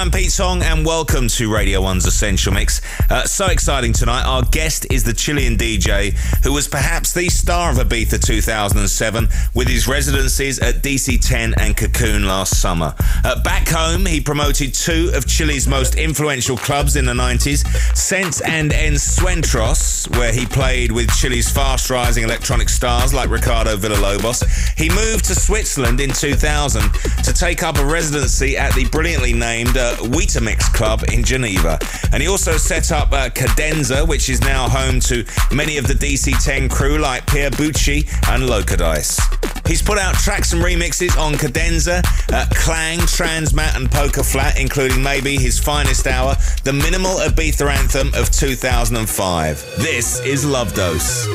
I'm Pete Tong, and welcome to Radio 1's Essential Mix. Uh, so exciting tonight. Our guest is the Chilean DJ who was perhaps the star of Ibiza 2007 with his residencies at DC10 and Cocoon last summer. Uh, back home, he promoted two of Chile's most influential clubs in the 90s, Sense and Encuentros, where he played with Chile's fast rising electronic stars like Ricardo Villalobos. He moved to Switzerland in 2000 to take up a residency at the brilliantly named named uh, Weetamix Club in Geneva. And he also set up uh, Cadenza, which is now home to many of the DC10 crew like Pier Bucci and Locodice. He's put out tracks and remixes on Cadenza, uh, Klang, Transmat, and Poker Flat, including maybe his finest hour, the minimal Ibiza anthem of 2005. This is Love Dose.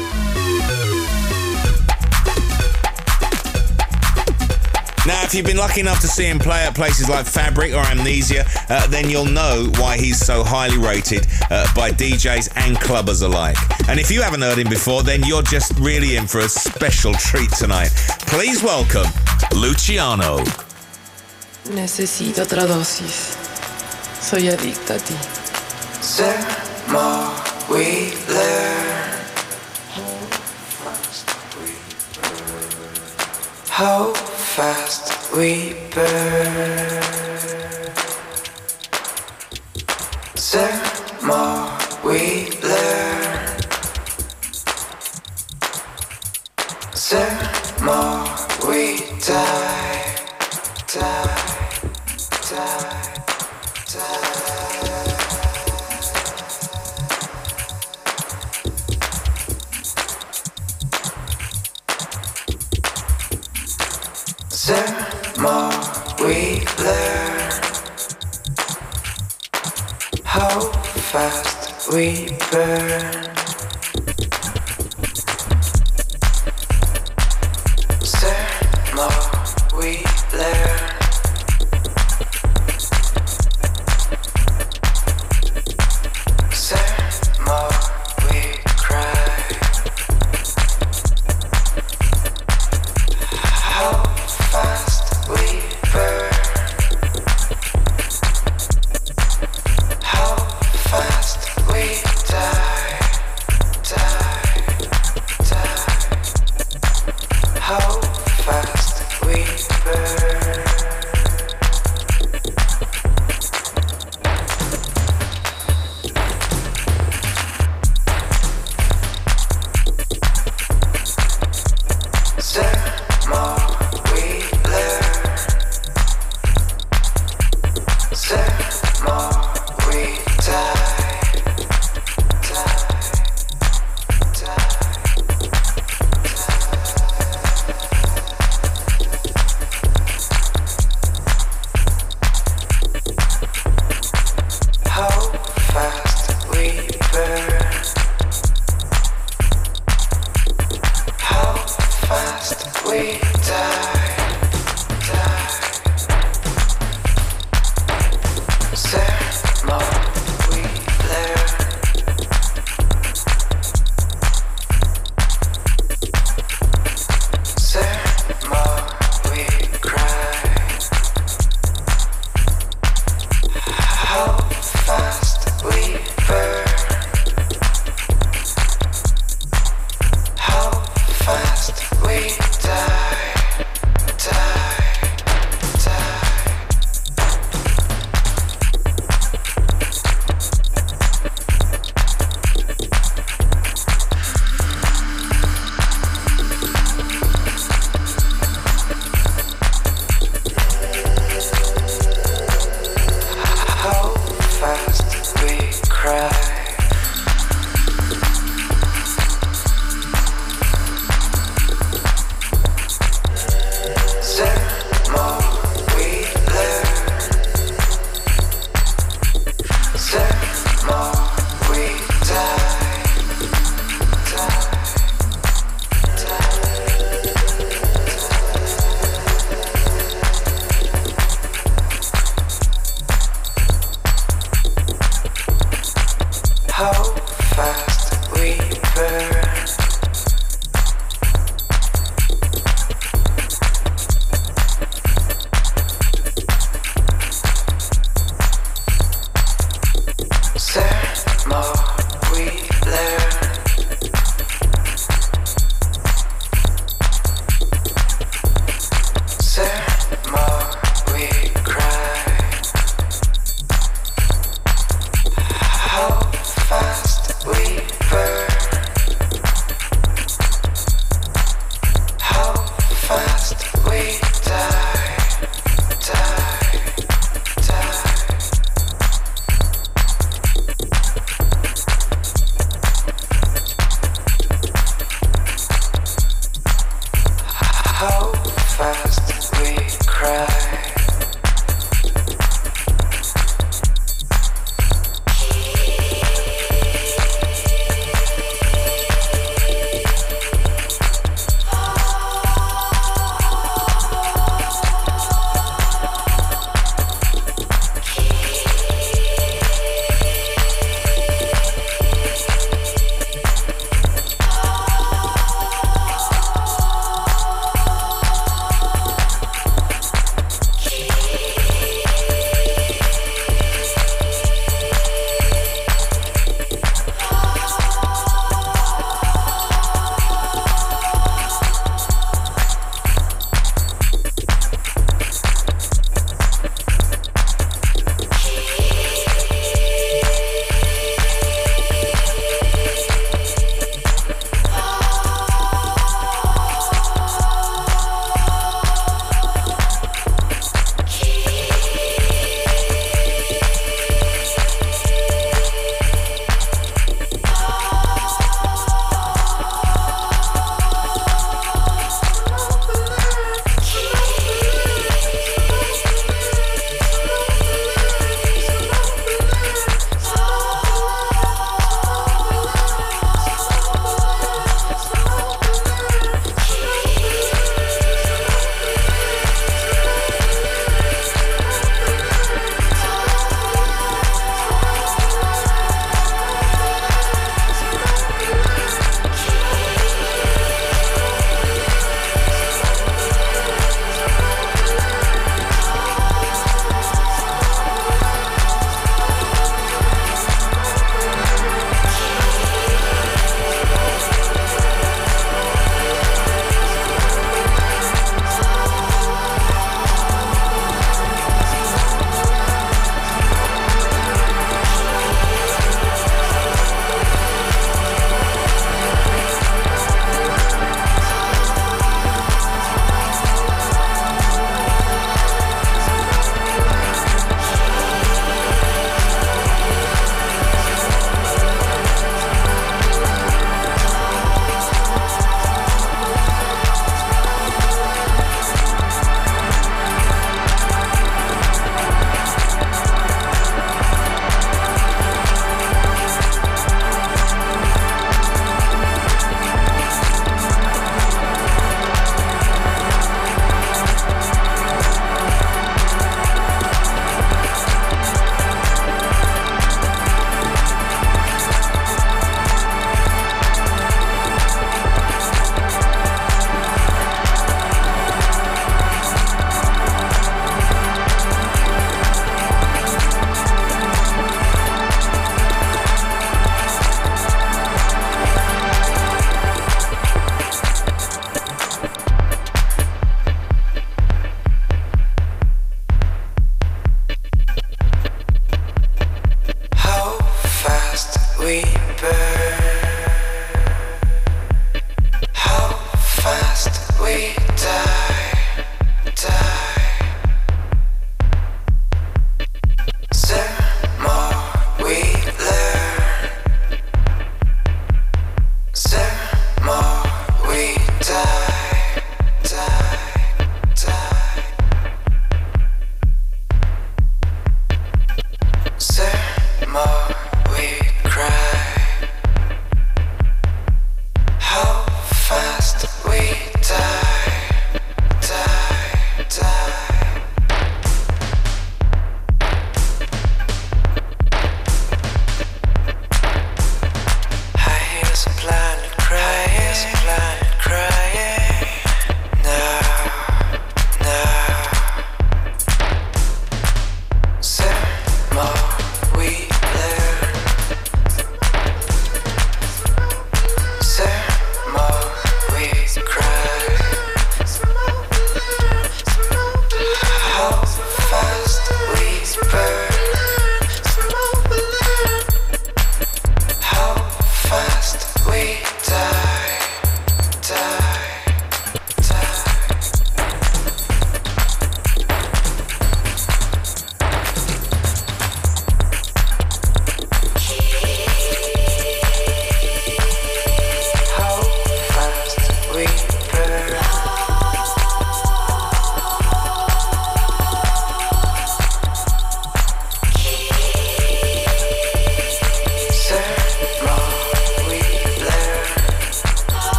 Now, if you've been lucky enough to see him play at places like Fabric or Amnesia, uh, then you'll know why he's so highly rated uh, by DJs and clubbers alike. And if you haven't heard him before, then you're just really in for a special treat tonight. Please welcome Luciano. Necesito otra dosis. Soy adicta a ti. The more we learn, how fast we burn. The more we learn, the more we die, die, die, die. More we learn, how fast we burn.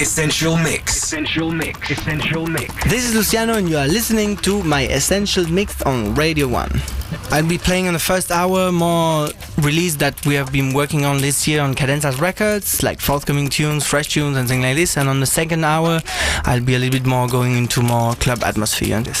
Essential Mix. Essential Mix. Essential Mix. This is Luciano, and you are listening to my Essential Mix on Radio 1. I'll be playing in the first hour more release that we have been working on this year on Cadenzas Records, like forthcoming tunes, fresh tunes, and things like this. And on the second hour, I'll be a little bit more going into more club atmosphere and this.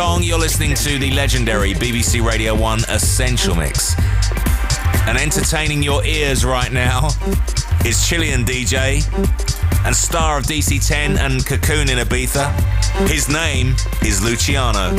Tong. You're listening to the legendary BBC Radio 1 Essential Mix. And entertaining your ears right now is Chilean DJ and star of DC10 and Cocoon in Ibiza. His name is Luciano.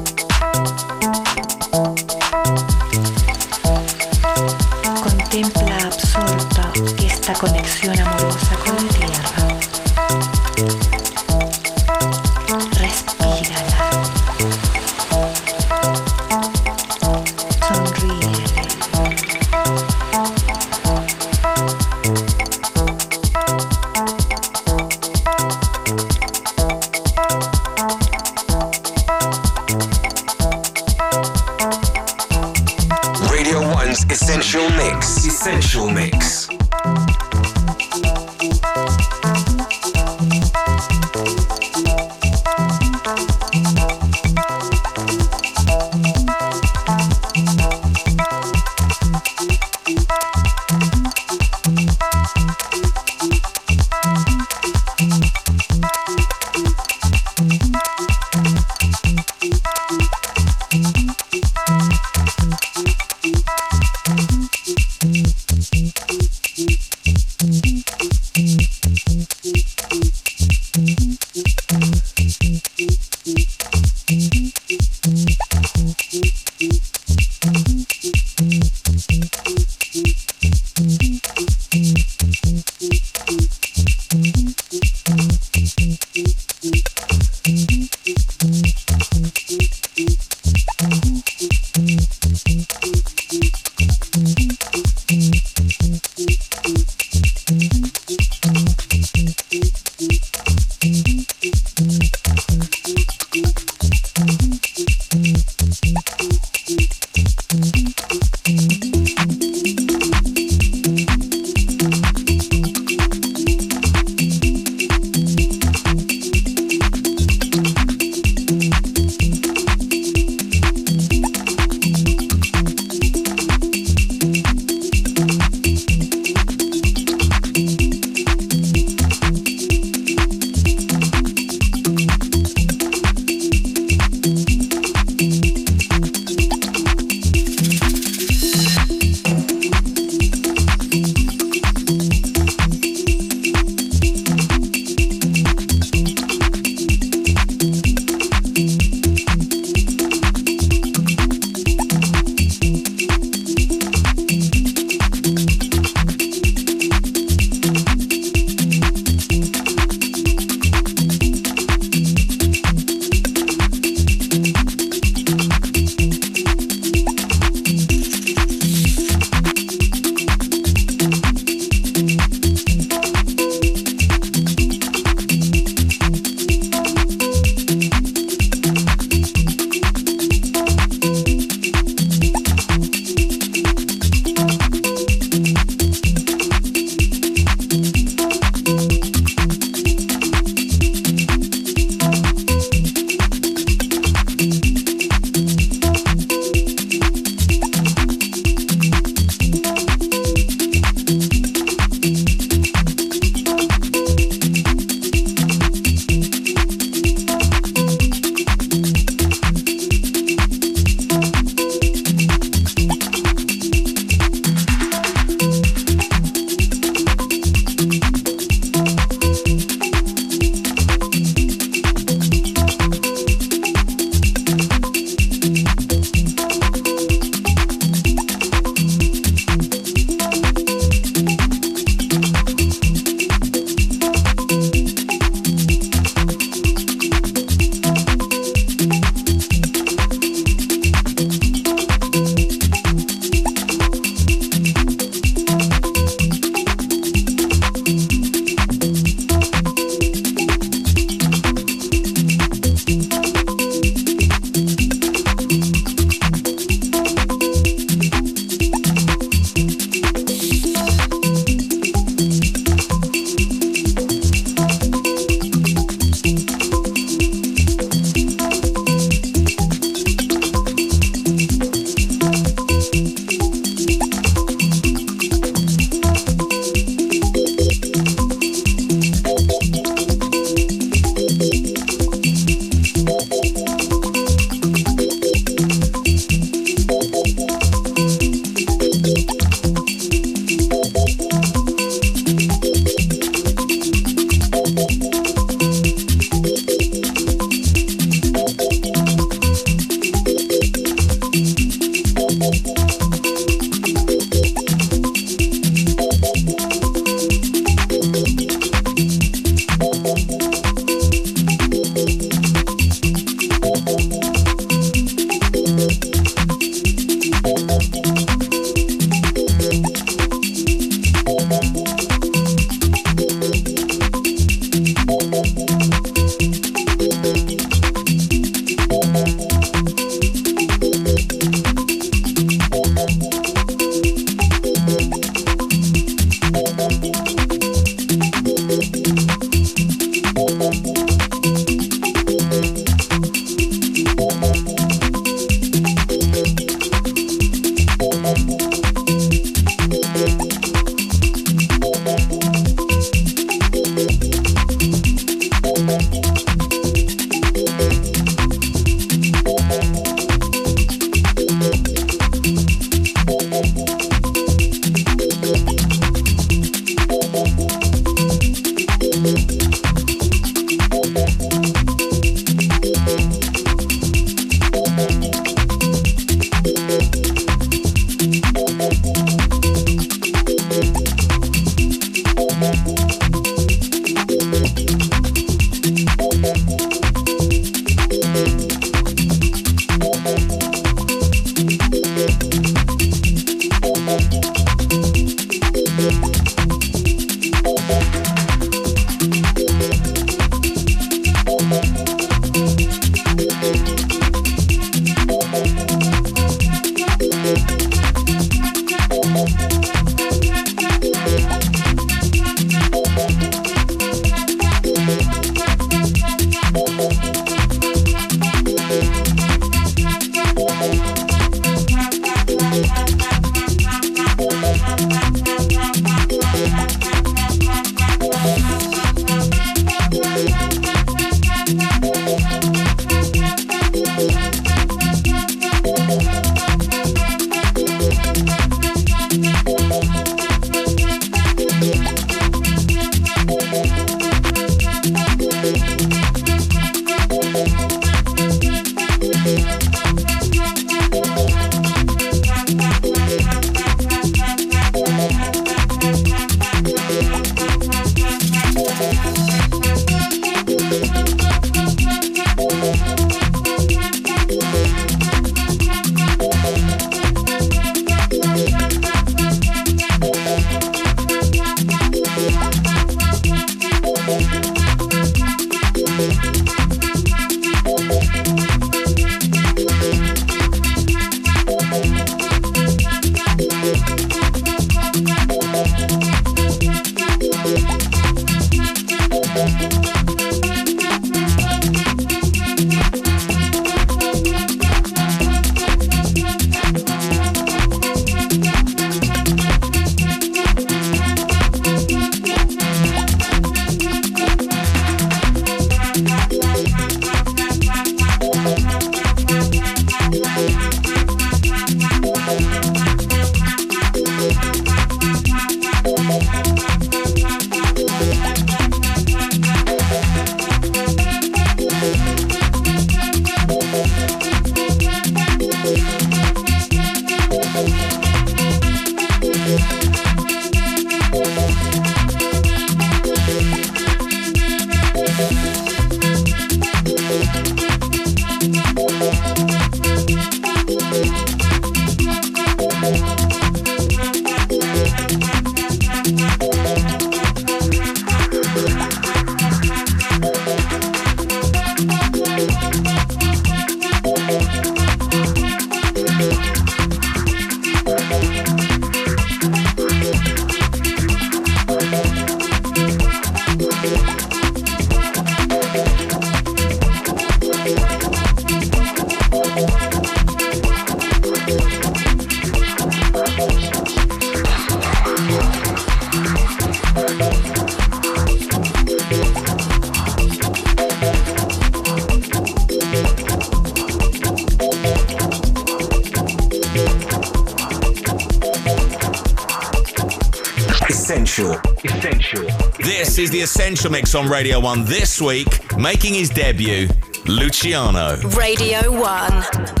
Essential Mix on Radio 1 this week, making his debut, Luciano. Radio 1.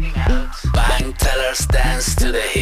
Bank tellers dance to the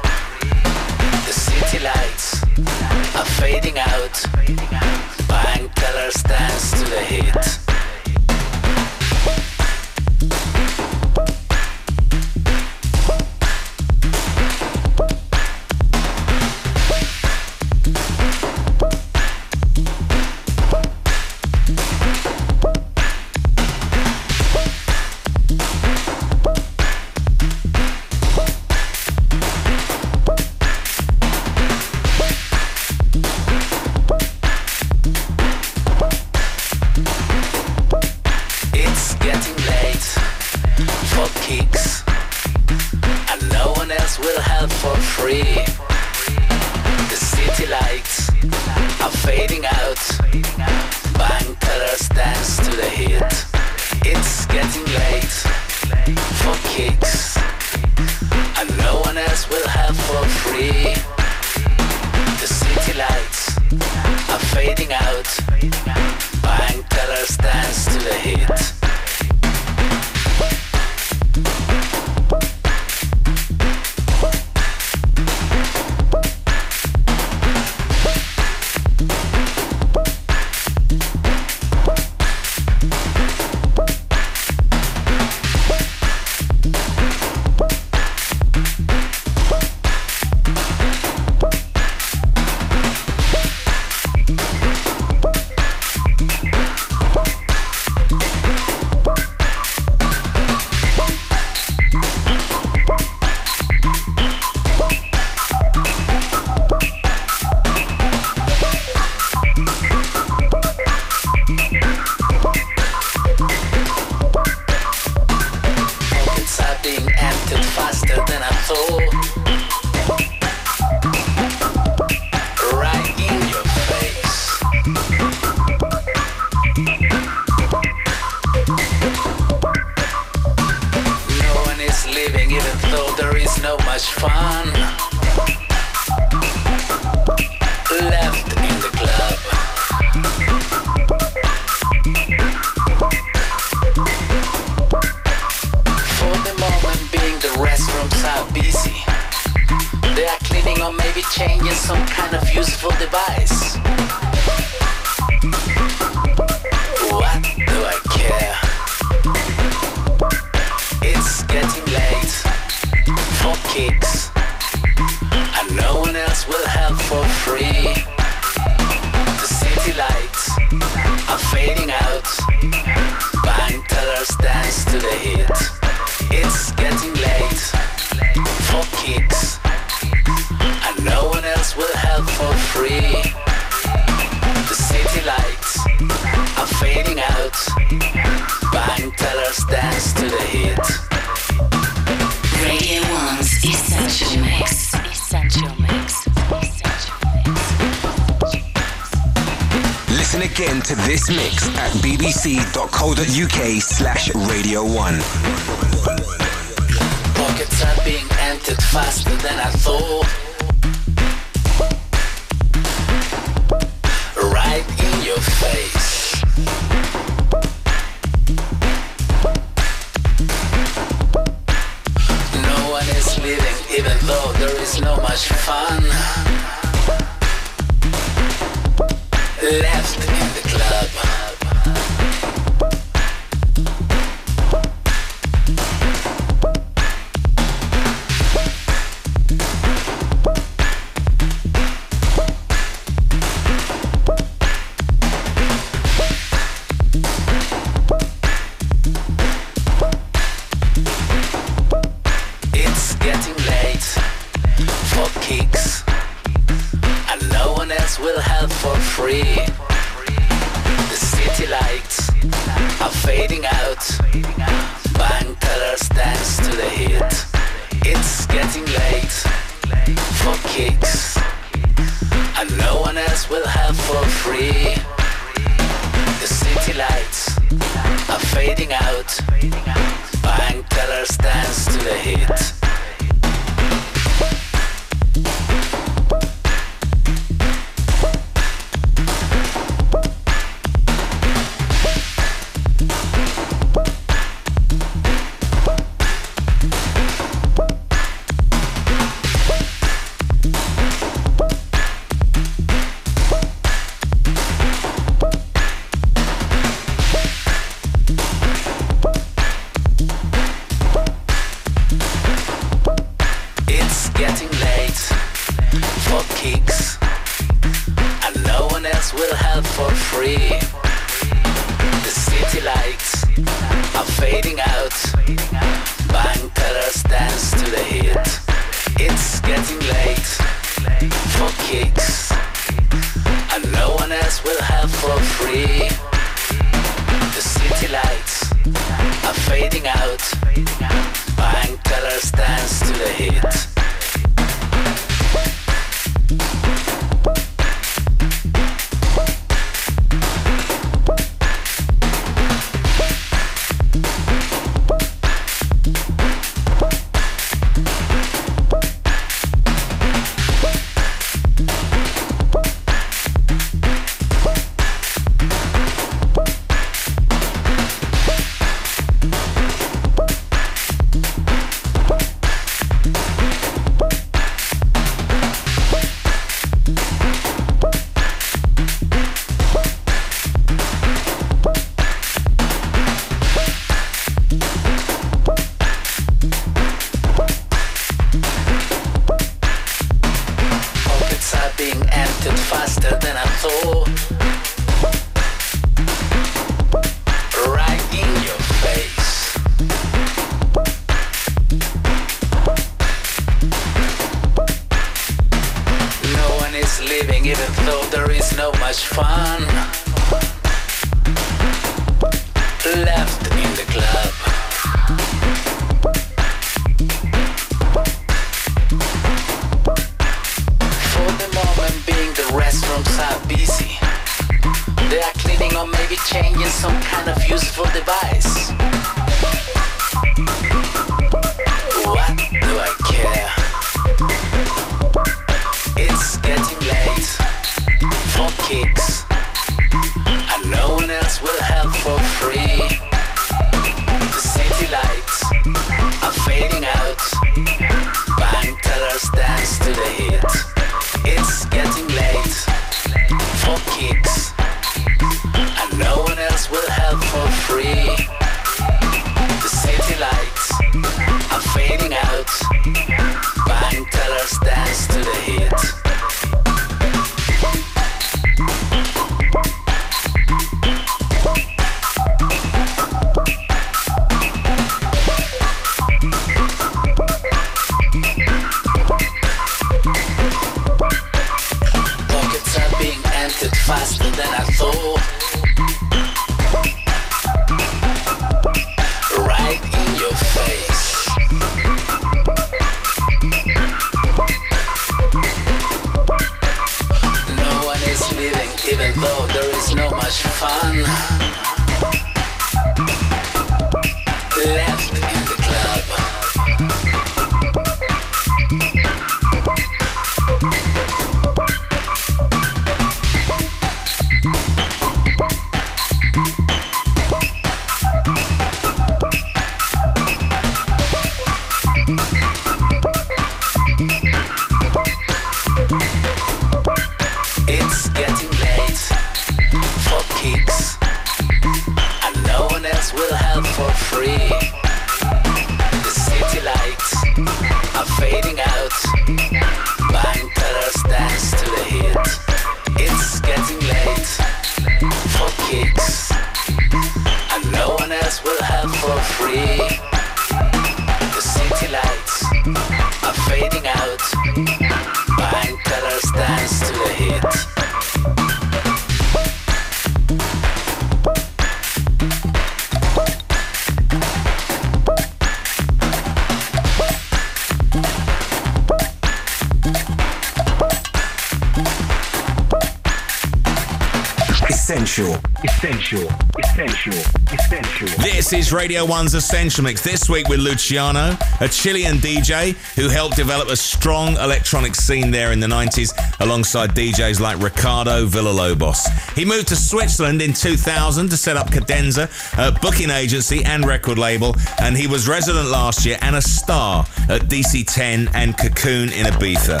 Is Radio 1's Essential Mix. This week with Luciano, a Chilean DJ who helped develop a strong electronic scene there in the 90s alongside DJs like Ricardo Villalobos. He moved to Switzerland in 2000 to set up Cadenza, a booking agency and record label, and he was resident last year and a star at DC10 and Cocoon in Ibiza.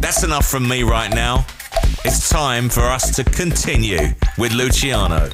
That's enough from me right now. It's time for us to continue with Luciano.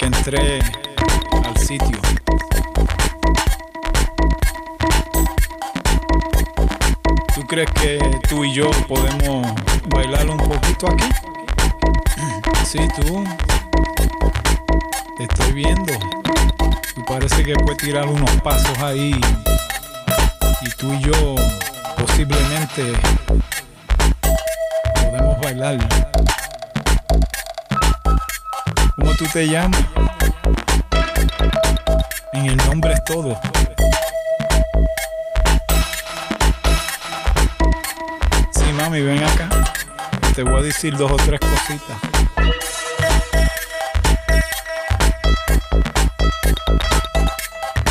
Que entré al sitio. ¿Tú crees que tú y yo podemos bailar un poquito aquí? Sí, tú. Te estoy viendo. Parece que puedes tirar unos pasos ahí. Y tú y yo posiblemente podemos bailar. Tú te llamas? En el nombre es todo. Sí, mami, ven acá. Te voy a decir dos o tres cositas.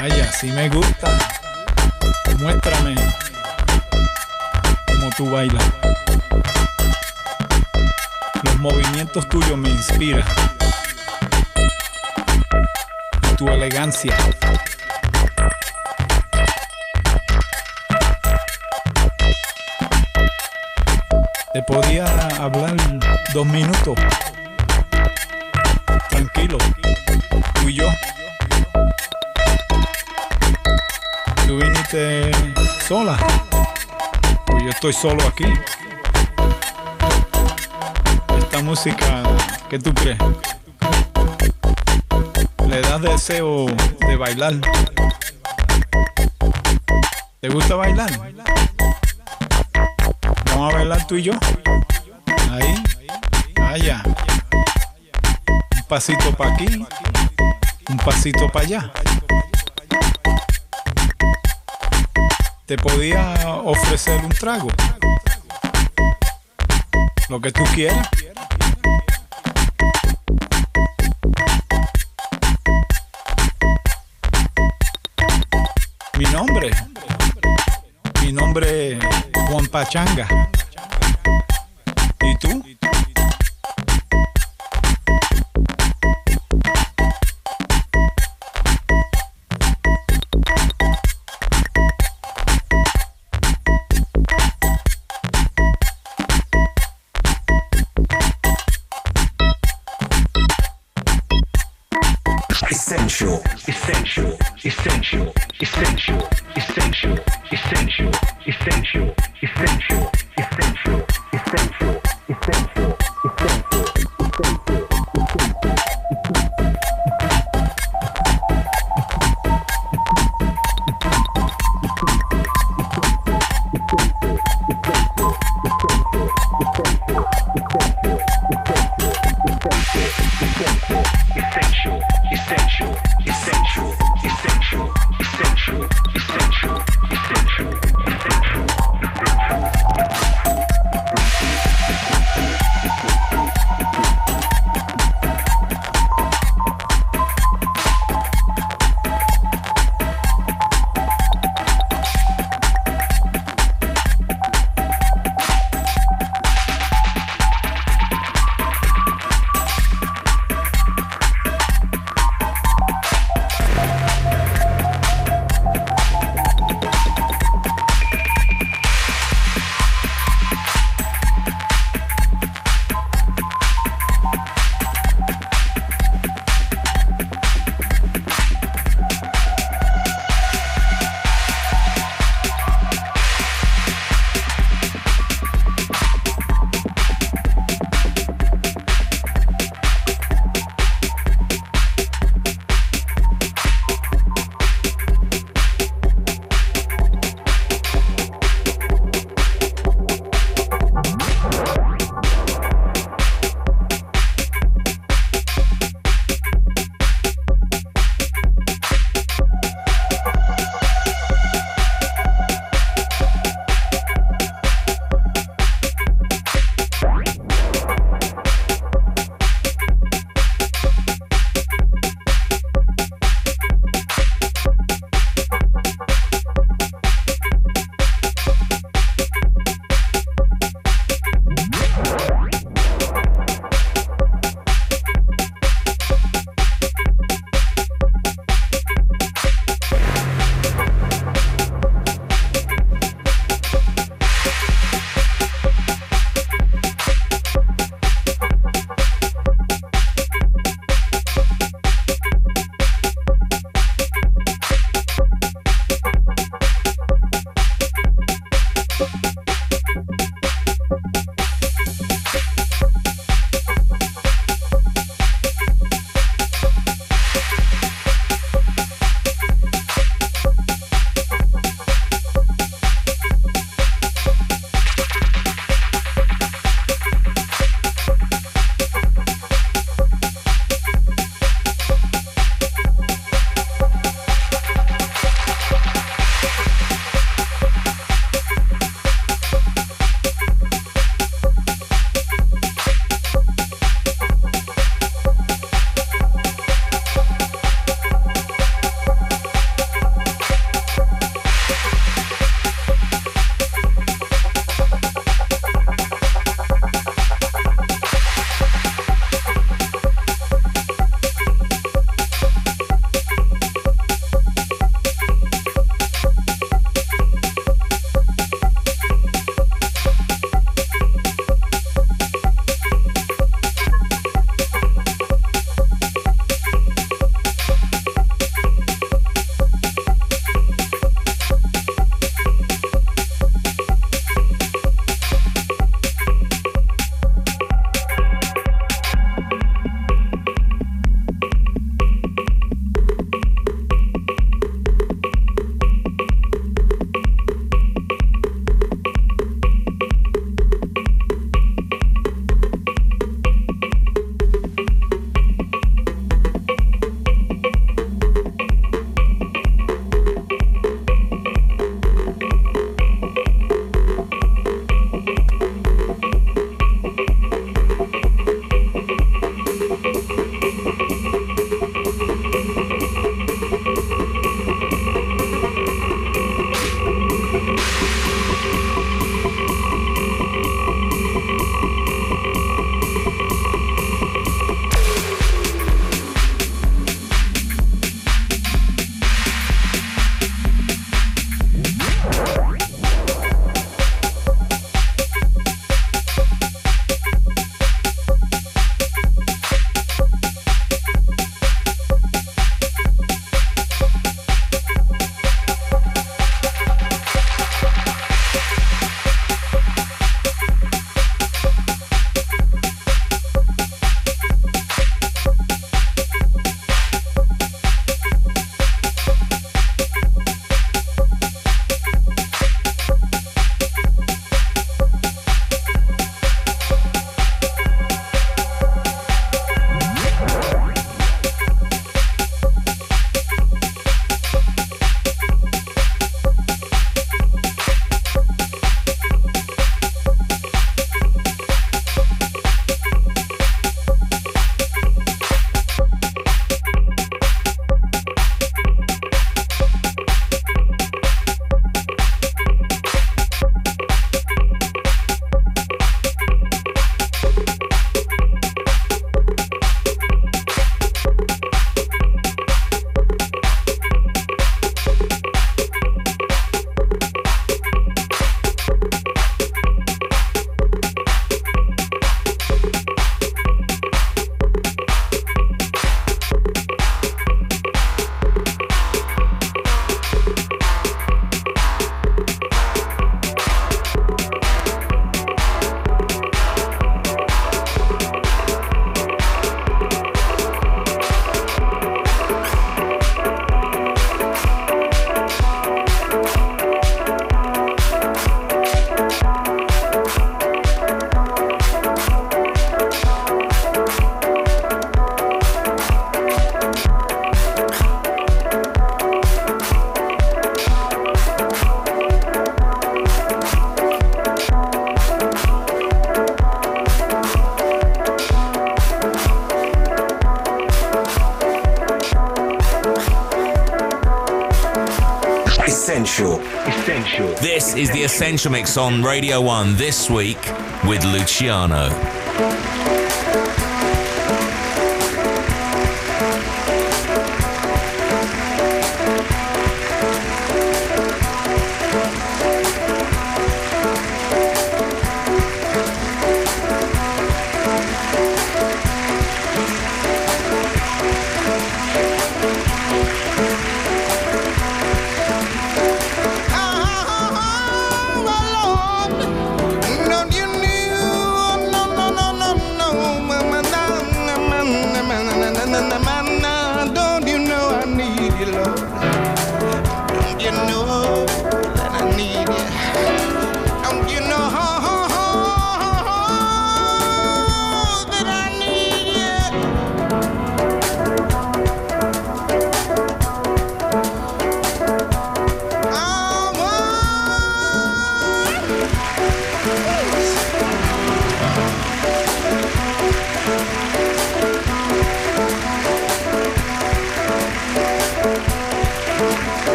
Ay, así me gusta. Muéstrame cómo tú bailas. Los movimientos tuyos me inspiran. Tu elegancia. Te podía hablar dos minutos. Tranquilo. Tú y yo. Tú viniste sola. Pues yo estoy solo aquí. Esta música, ¿qué tú crees? Le das deseo de bailar. ¿Te gusta bailar? Vamos a bailar tú y yo. Ahí. Allá. Un pasito para aquí. Un pasito para allá. Te podía ofrecer un trago. Lo que tú quieras. Pachanga. Essential Mix on Radio 1 this week with Luciano.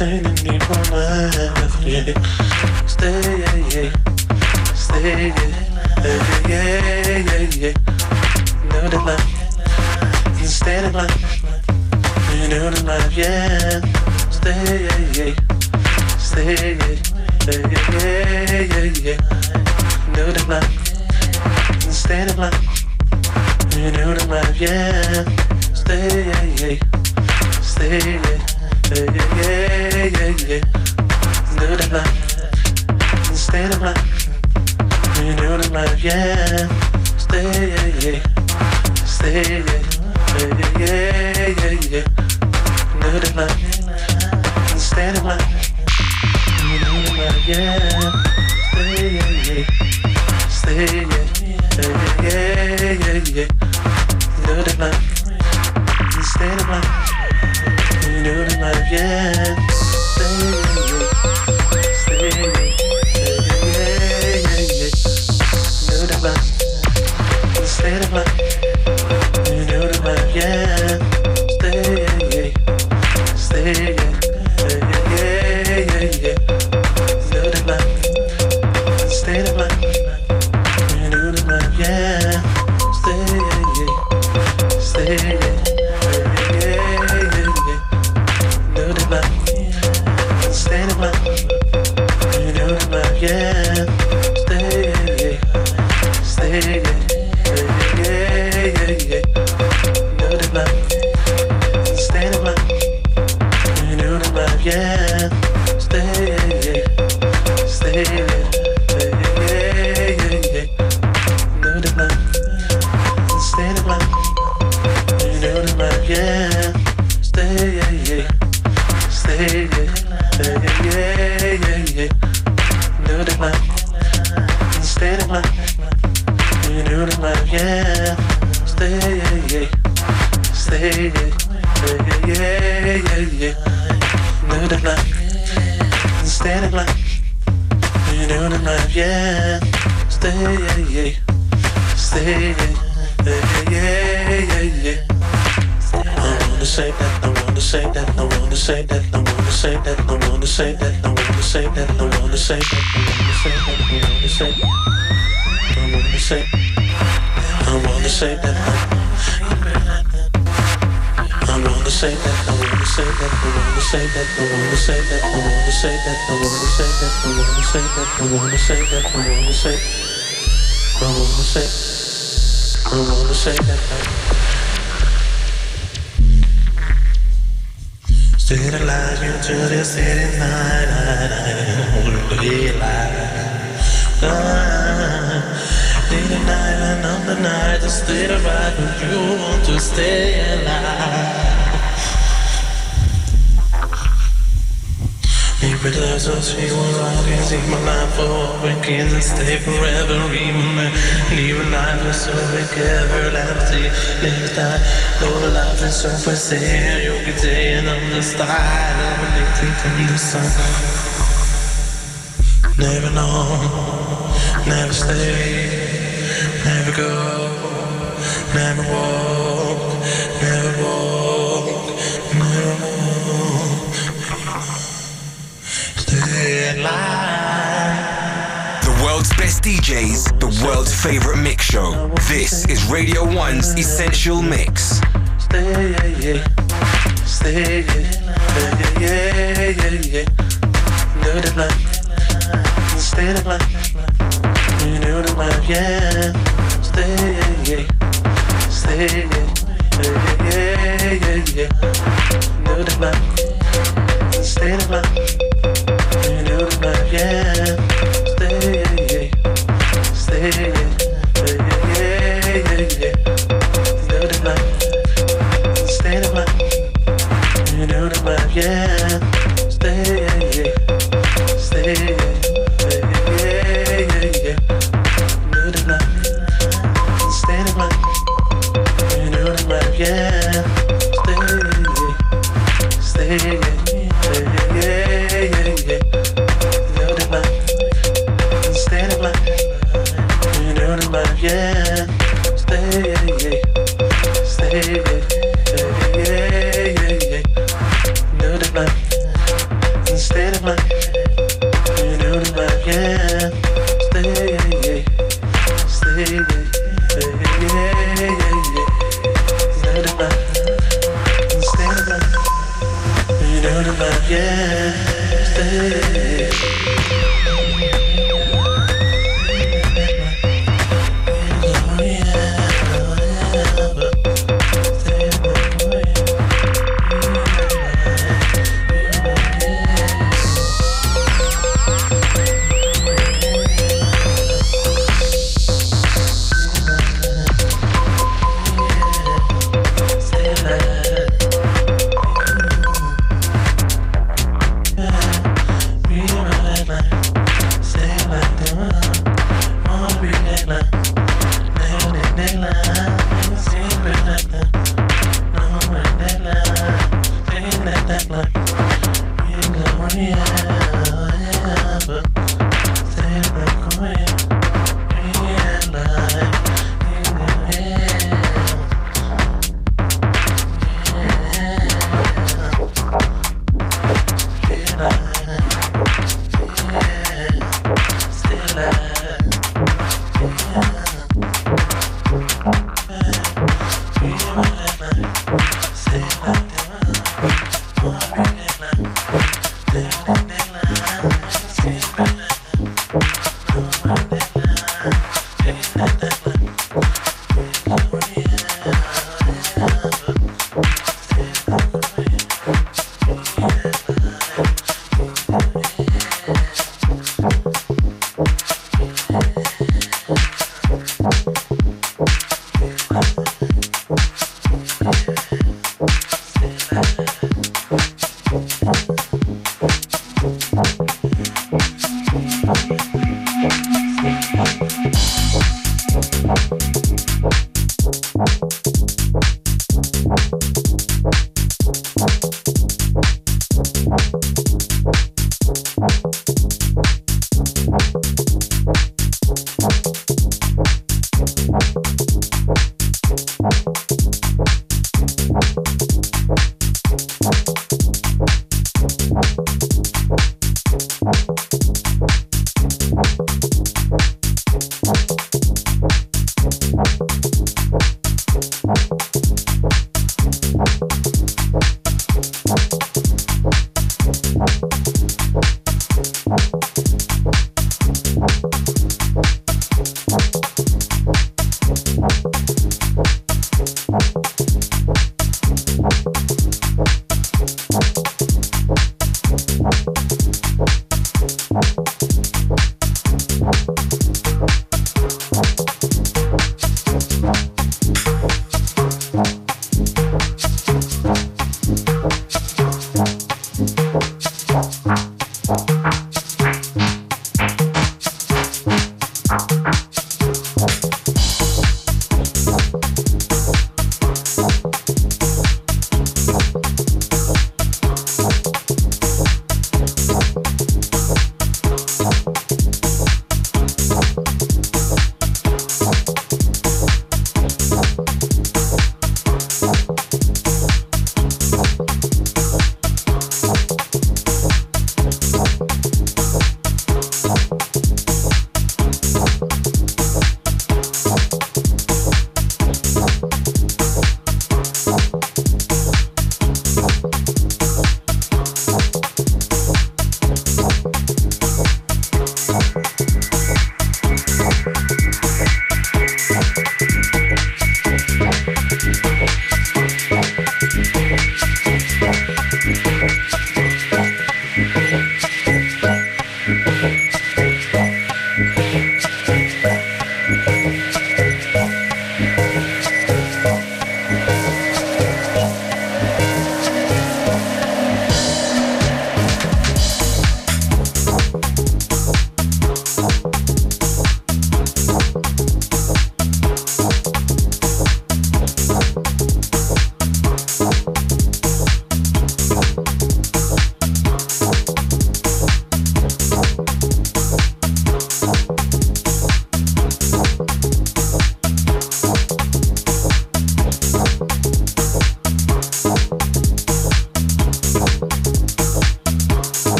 sending me for. Stay, yeah, yeah. Stay, yeah, yeah, yeah, yeah. Know life. Instead of life. You know the life, yeah. Stay. Stay, yeah, yeah, yeah. never go, never walk, never walk, never walk. Stay in line. The world's best DJs, the world's favorite mix show. This is Radio 1's Essential Mix. Stay, yeah, yeah. Stay, yeah, yeah, yeah, yeah. Know the life, stay in life. You know the yeah stay, stay, yeah, yeah, yeah. New the block, stay the block, new the block, yeah, stay, stay.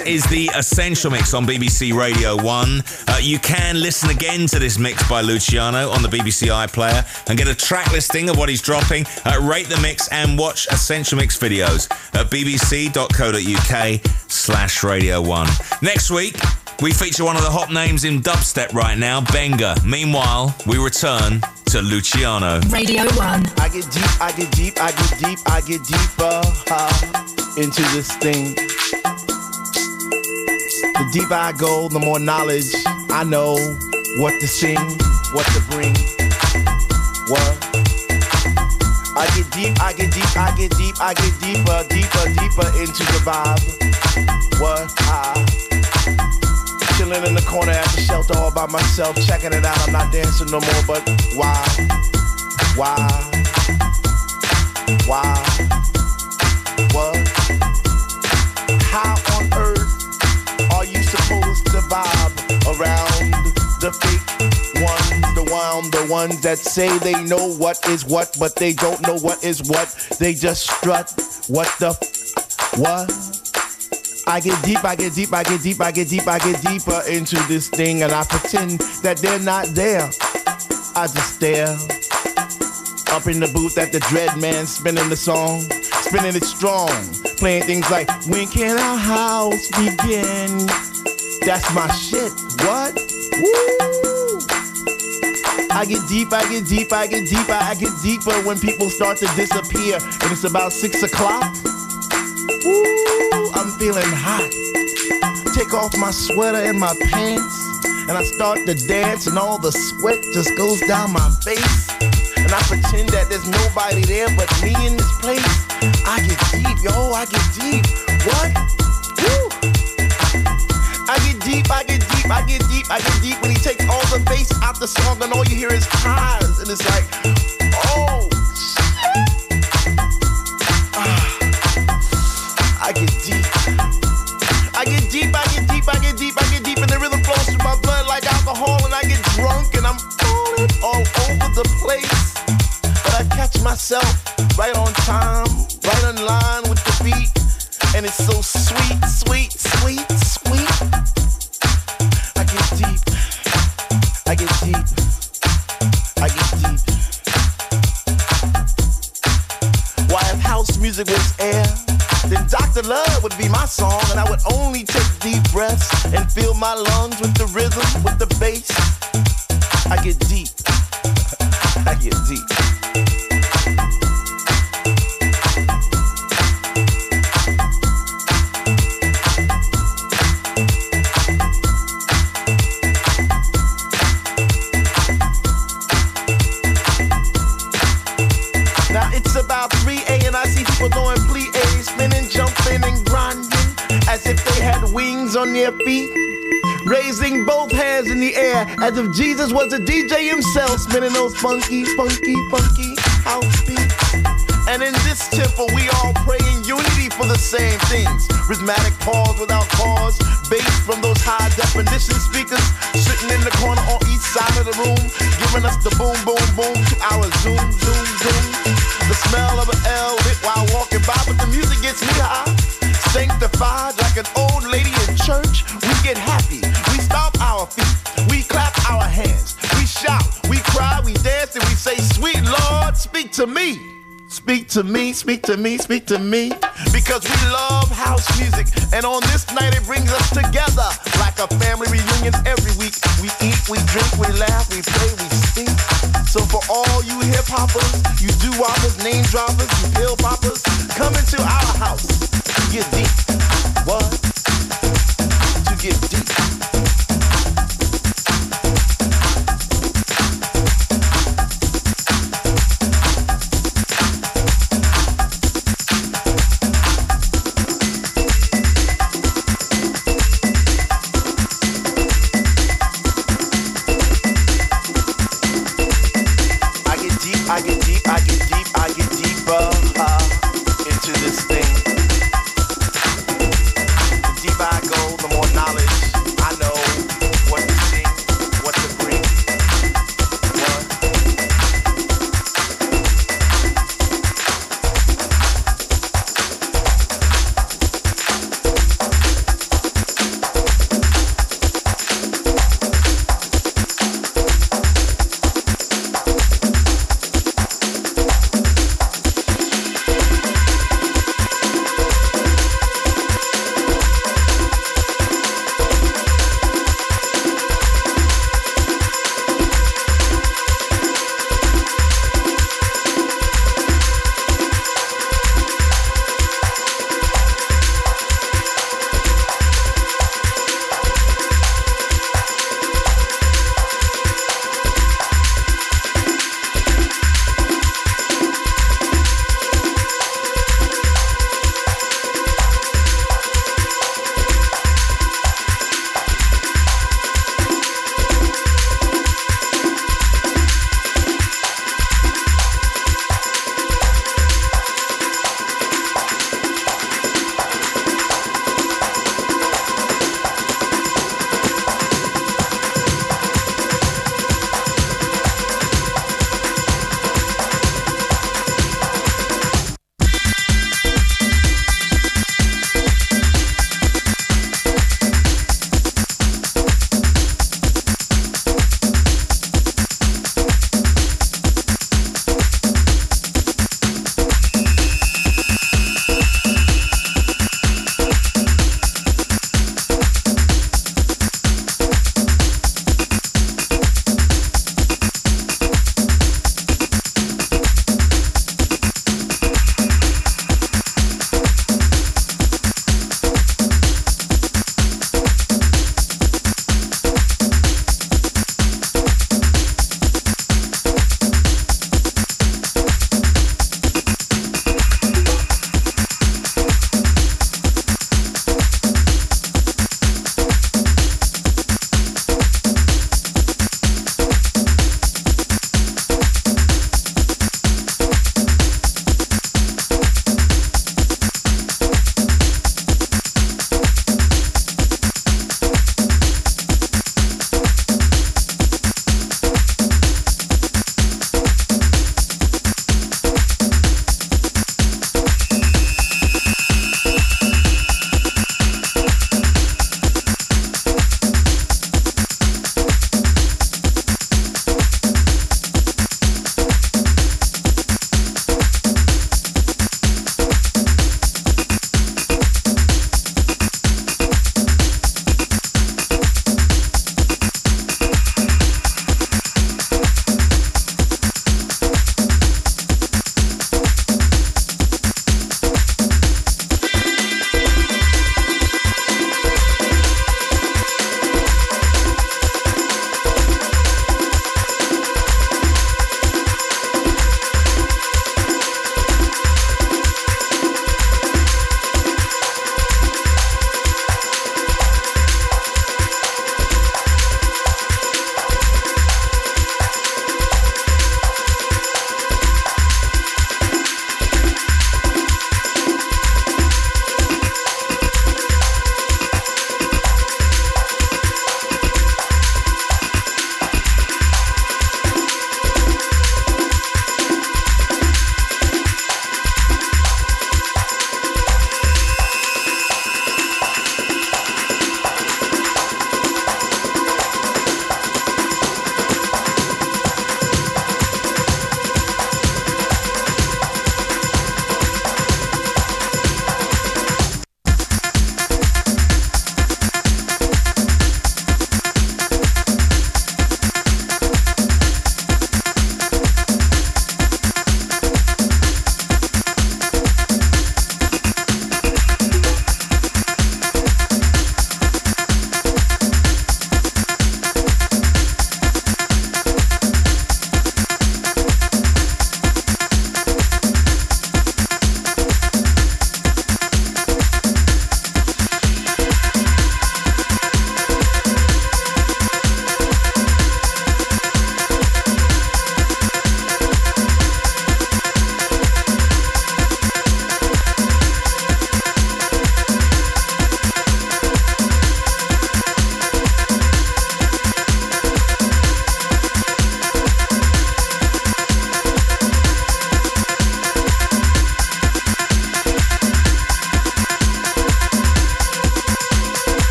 Is the Essential Mix on BBC Radio 1. Uh, you can listen again to this mix by Luciano on the BBC iPlayer and get a track listing of what he's dropping, uh, rate the mix, and watch Essential Mix videos at bbc.co.uk slash Radio 1. Next week, we feature one of the hot names in dubstep right now, Benga. Meanwhile, we return to Luciano. Radio 1. I get deep, I get deep, I get deep, I get deeper uh, into this thing. The deeper I go, the more knowledge I know what to sing, what to bring. What? I get deep, I get deep, I get deep, I get deeper, deeper, deeper into the vibe. What? I chilling in the corner at the shelter all by myself, checking it out. I'm not dancing no more, but why? Why? Why? Ones that say they know what is what, but they don't know what is what. They just strut. What the f- what? I get deep, I get deep, I get deep, I get deep, I get deeper into this thing, and I pretend that they're not there. I just stare up in the booth at the dread man spinning the song, spinning it strong, playing things like When can our house begin? That's my shit. What? Woo! I get deep, I get deep, I get deeper, I get deeper when people start to disappear. And it's about six o'clock. Woo! I'm feeling hot. Take off my sweater and my pants. And I start to dance, and all the sweat just goes down my face. And I pretend that there's nobody there but me in this place. I get deep, yo, I get deep. What? I get deep, I get deep, I get deep, I get deep when he takes all the bass out the song and all you hear is highs. And it's like, oh, ah, I get deep. I get deep, I get deep, I get deep, I get deep, and the rhythm flows through my blood like alcohol, and I get drunk and I'm falling all over the place. But I catch myself right on time, right in line with the beat, and it's so sweet, sweet, sweet, sweet. Dr. Love would be my song, and I would only take deep breaths and fill my lungs funky, funky, funky house beats. And in this temple, we all pray in unity for the same things. Rhythmic pause to me. Speak to me, speak to me. Because we love house music. And on this night, it brings us together like a family reunion every week. We eat, we drink, we laugh, we play, we speak. So for all you hip hoppers, you do whoppers, name droppers, you pill poppers, come into our house. Get deep.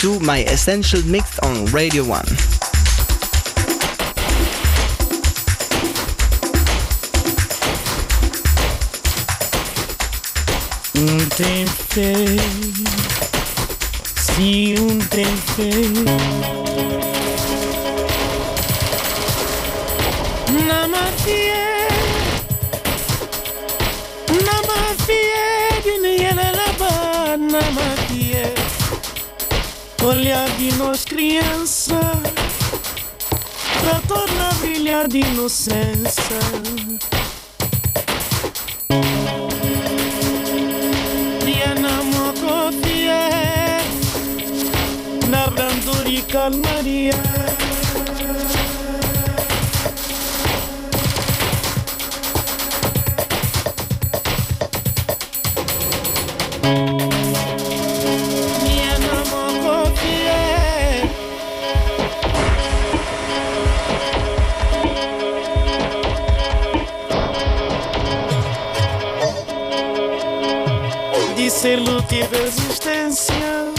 To my Essential Mix on Radio 1. Um trem feio, sim, um trem feio. Olhar de nós criança, pra tornar brilhar de inocência. Diana Mokofie Na branduri calmaria ausencia,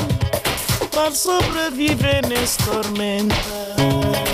para sobrevivir en mis tormentas.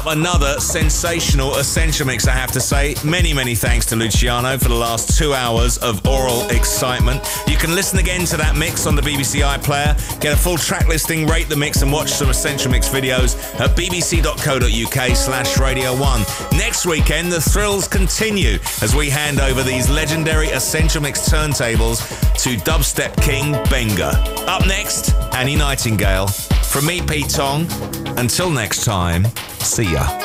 Up another sensational Essential Mix, I have to say. Many, many thanks to Luciano for the last two hours of oral excitement. You can listen again to that mix on the BBC iPlayer, get a full track listing, rate the mix, and watch some Essential Mix videos at bbc.co.uk slash Radio 1. Next weekend, the thrills continue as we hand over these legendary Essential Mix turntables to dubstep king Benga. Up next, Annie Nightingale. From me, Pete Tong. Until next time, see ya.